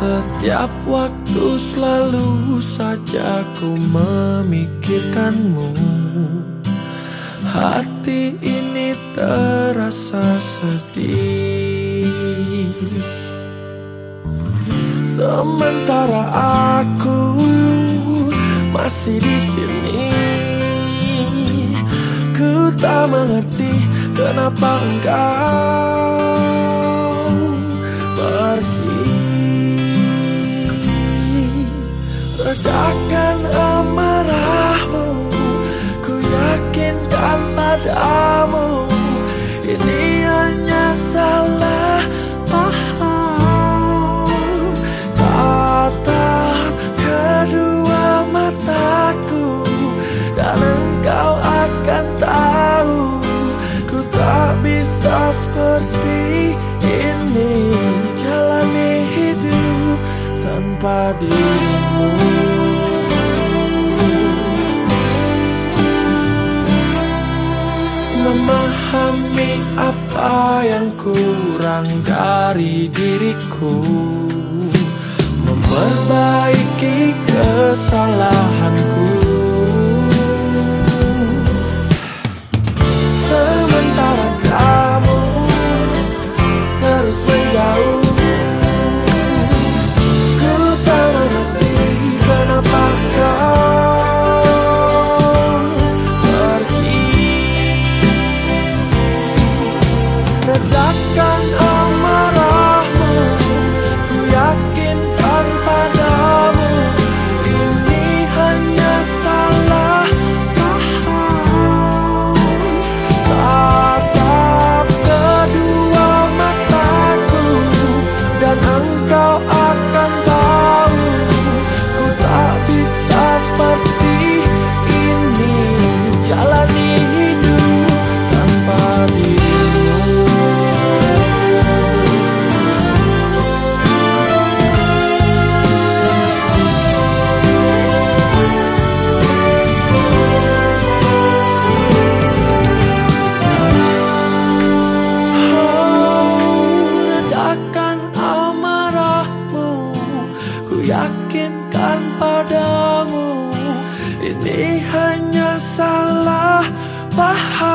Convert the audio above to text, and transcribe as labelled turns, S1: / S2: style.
S1: Setiap waktu selalu saja ku memikirkanmu. Hati ini terasa sedih. Sementara aku masih di sini. Ku tak mengerti kenapa engkau tanpa Memahami apa yang kurang dari diriku. Memperbaiki kesalahanku yakinkan padamu Ini hanya salah paham.